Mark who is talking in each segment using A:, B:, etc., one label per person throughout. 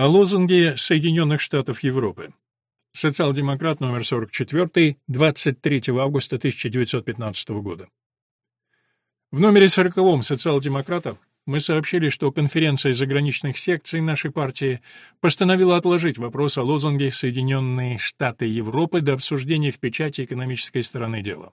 A: О лозунге Соединенных Штатов Европы. Социал-демократ номер 44, 23 августа 1915 года. В номере 40 социал-демократа мы сообщили, что конференция заграничных секций нашей партии постановила отложить вопрос о лозунге «Соединенные Штаты Европы» до обсуждения в печати экономической стороны дела.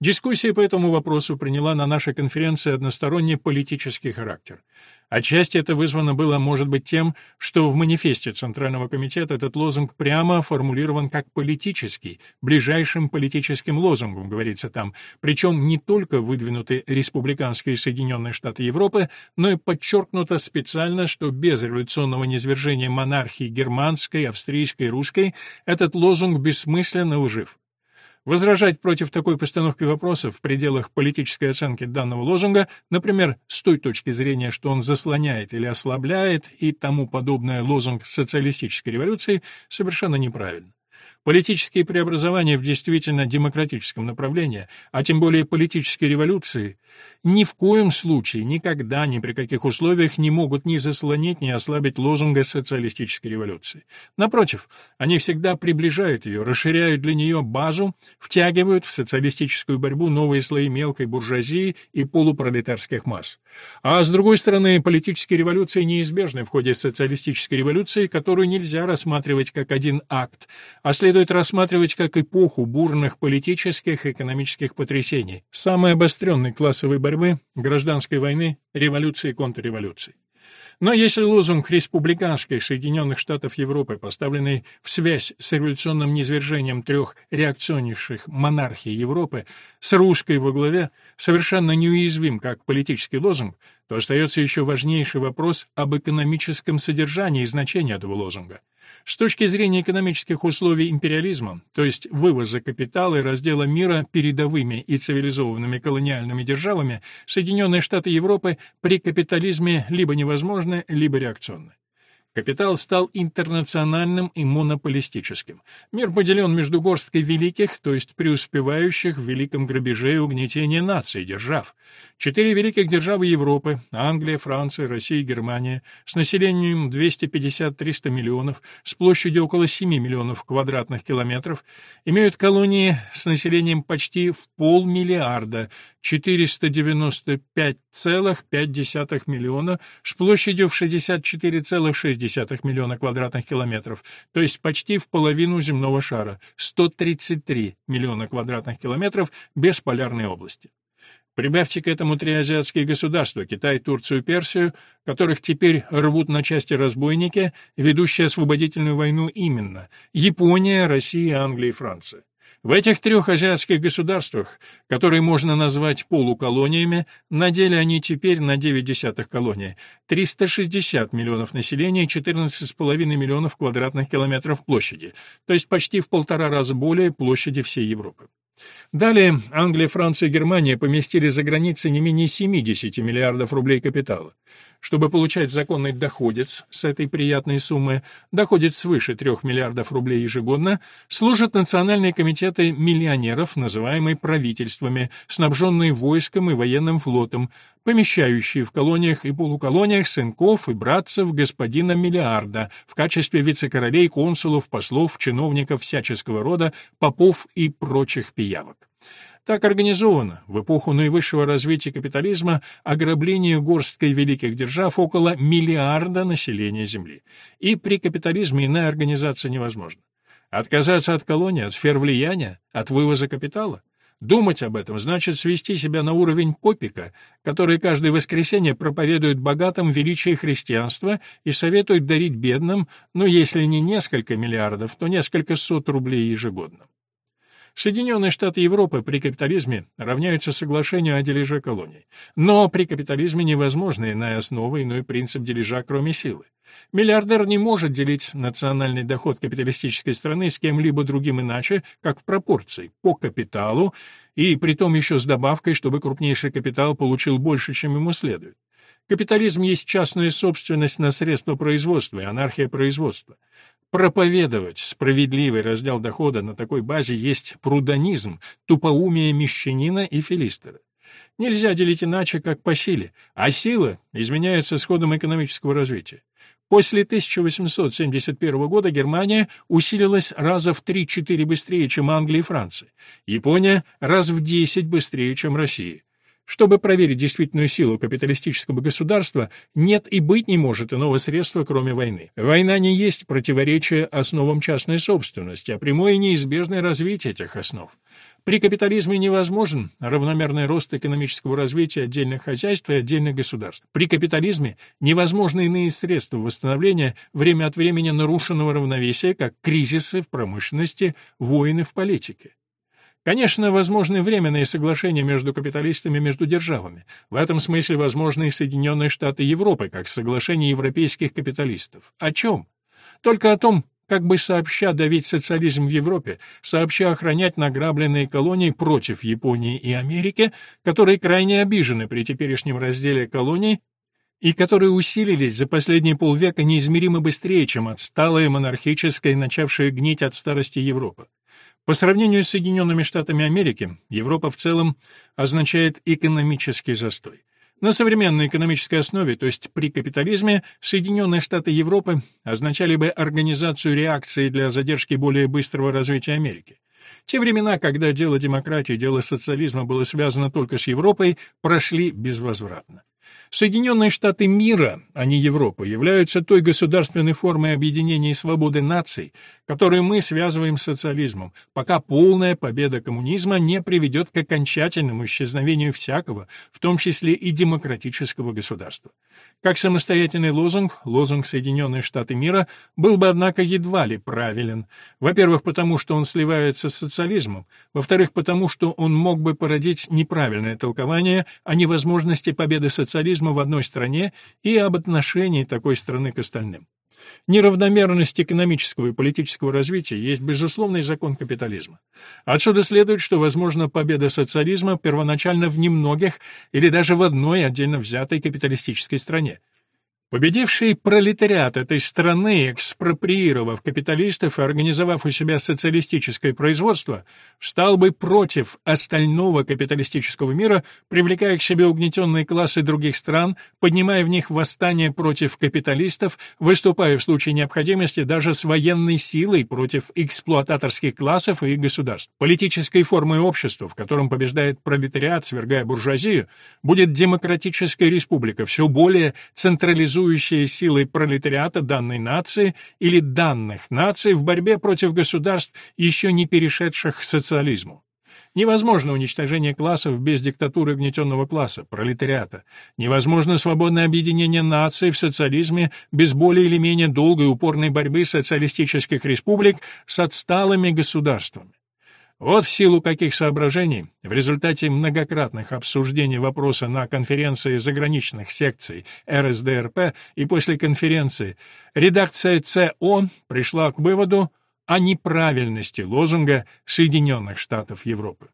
A: Дискуссия по этому вопросу приняла на нашей конференции односторонний политический характер. Отчасти это вызвано было, может быть, тем, что в манифесте Центрального комитета этот лозунг прямо формулирован как политический, ближайшим политическим лозунгом, говорится там, причем не только выдвинуты республиканские Соединенные Штаты Европы, но и подчеркнуто специально, что без революционного низвержения монархии германской, австрийской, русской этот лозунг бессмысленно лжив. Возражать против такой постановки вопросов в пределах политической оценки данного лозунга, например, с той точки зрения, что он заслоняет или ослабляет и тому подобное лозунг социалистической революции, совершенно неправильно. Политические преобразования в действительно демократическом направлении, а тем более политические революции, ни в коем случае, никогда, ни при каких условиях не могут ни заслонить, ни ослабить лозунга социалистической революции. Напротив, они всегда приближают ее, расширяют для нее базу, втягивают в социалистическую борьбу новые слои мелкой буржуазии и полупролетарских масс. А с другой стороны, политические революции неизбежны в ходе социалистической революции, которую нельзя рассматривать как один акт, а следует рассматривать как эпоху бурных политических и экономических потрясений, самой обостренной классовой борьбы, гражданской войны, революции и контрреволюции. Но если лозунг республиканских Соединенных Штатов Европы, поставленный в связь с революционным низвержением трех реакционнейших монархий Европы, с русской во главе, совершенно неуязвим как политический лозунг, то остается еще важнейший вопрос об экономическом содержании и значении этого лозунга. С точки зрения экономических условий империализма, то есть вывоза капитала и раздела мира передовыми и цивилизованными колониальными державами, Соединенные Штаты Европы при капитализме либо невозможны, либо реакционны. Капитал стал интернациональным и монополистическим. Мир поделен между горсткой великих, то есть преуспевающих в великом грабеже и угнетении наций, держав. Четыре великих державы Европы – Англия, Франция, Россия и Германия – с населением 250-300 миллионов, с площадью около 7 миллионов квадратных километров, имеют колонии с населением почти в полмиллиарда, 495,5 миллиона, с площадью в 64,6 миллиона квадратных километров, то есть почти в половину земного шара, 133 миллиона квадратных километров без полярной области. Прибавьте к этому три азиатские государства – Китай, Турцию, Персию, которых теперь рвут на части разбойники, ведущие освободительную войну именно – Япония, Россия, Англия и Франция. В этих трех азиатских государствах, которые можно назвать полуколониями, на деле они теперь на 9 десятых колонии, 360 миллионов населения и 14,5 миллионов квадратных километров площади, то есть почти в полтора раза более площади всей Европы. Далее Англия, Франция и Германия поместили за границей не менее 70 миллиардов рублей капитала. Чтобы получать законный доходец с этой приятной суммы, доходец свыше 3 миллиардов рублей ежегодно, служат национальные комитеты миллионеров, называемые правительствами, снабженные войском и военным флотом, помещающие в колониях и полуколониях сынков и братцев господина миллиарда в качестве вице-королей, консулов, послов, чиновников всяческого рода, попов и прочих пиявок. Так организовано в эпоху наивысшего развития капитализма ограбление горсткой великих держав около миллиарда населения Земли. И при капитализме иная организация невозможна. Отказаться от колонии, от сфер влияния, от вывоза капитала? Думать об этом значит свести себя на уровень попика, который каждое воскресенье проповедует богатым величие христианства и советует дарить бедным, ну, если не несколько миллиардов, то несколько сот рублей ежегодно. Соединенные Штаты Европы при капитализме равняются соглашению о дележе колоний. Но при капитализме невозможна иная основа, иной принцип дележа, кроме силы. Миллиардер не может делить национальный доход капиталистической страны с кем-либо другим иначе, как в пропорции, по капиталу, и при том еще с добавкой, чтобы крупнейший капитал получил больше, чем ему следует. Капитализм есть частная собственность на средства производства и анархия производства. Проповедовать справедливый раздел дохода на такой базе есть прудонизм, тупоумие мещанина и филистера. нельзя делить иначе, как по силе, а сила изменяется с ходом экономического развития. После 1871 года Германия усилилась раза в 3-4 быстрее, чем Англия и Франция. Япония раз в 10 быстрее, чем Россия. Чтобы проверить действительную силу капиталистического государства, нет и быть не может иного средства, кроме войны. Война не есть противоречие основам частной собственности, а прямое и неизбежное развитие этих основ. При капитализме невозможен равномерный рост экономического развития отдельных хозяйств и отдельных государств. При капитализме невозможны иные средства восстановления время от времени нарушенного равновесия, как кризисы в промышленности, войны в политике. Конечно, возможны временные соглашения между капиталистами между державами. В этом смысле возможны и Соединенные Штаты Европы, как соглашение европейских капиталистов. О чем? Только о том, как бы сообща давить социализм в Европе, сообща охранять награбленные колонии против Японии и Америки, которые крайне обижены при теперешнем разделе колоний и которые усилились за последние полвека неизмеримо быстрее, чем отсталая монархическая, начавшая гнить от старости Европа. По сравнению с Соединенными Штатами Америки, Европа в целом означает экономический застой. На современной экономической основе, то есть при капитализме, Соединенные Штаты Европы означали бы организацию реакции для задержки более быстрого развития Америки. Те времена, когда дело демократии, дело социализма было связано только с Европой, прошли безвозвратно. Соединенные Штаты мира, а не Европа, являются той государственной формой объединения и свободы наций, которую мы связываем с социализмом, пока полная победа коммунизма не приведет к окончательному исчезновению всякого, в том числе и демократического государства. Как самостоятельный лозунг, лозунг Соединенные Штаты мира был бы, однако, едва ли правилен. Во-первых, потому что он сливается с социализмом, во-вторых, потому что он мог бы породить неправильное толкование о невозможности победы социализма в одной стране и об отношении такой страны к остальным. Неравномерность экономического и политического развития есть безусловный закон капитализма. Отсюда следует, что возможна победа социализма первоначально в немногих или даже в одной отдельно взятой капиталистической стране. Победивший пролетариат этой страны, экспроприировав капиталистов и организовав у себя социалистическое производство, стал бы против остального капиталистического мира, привлекая к себе угнетенные классы других стран, поднимая в них восстание против капиталистов, выступая в случае необходимости даже с военной силой против эксплуататорских классов и государств. Политической формой общества, в котором побеждает пролетариат, свергая буржуазию, будет демократическая республика, все более централизующая связующие силой пролетариата данной нации или данных наций в борьбе против государств, еще не перешедших к социализму. Невозможно уничтожение классов без диктатуры гнетенного класса, пролетариата. Невозможно свободное объединение наций в социализме без более или менее долгой упорной борьбы социалистических республик с отсталыми государствами. Вот в силу каких соображений в результате многократных обсуждений вопроса на конференции заграничных секций РСДРП и после конференции редакция ЦО пришла к выводу о неправильности лозунга Соединенных Штатов Европы.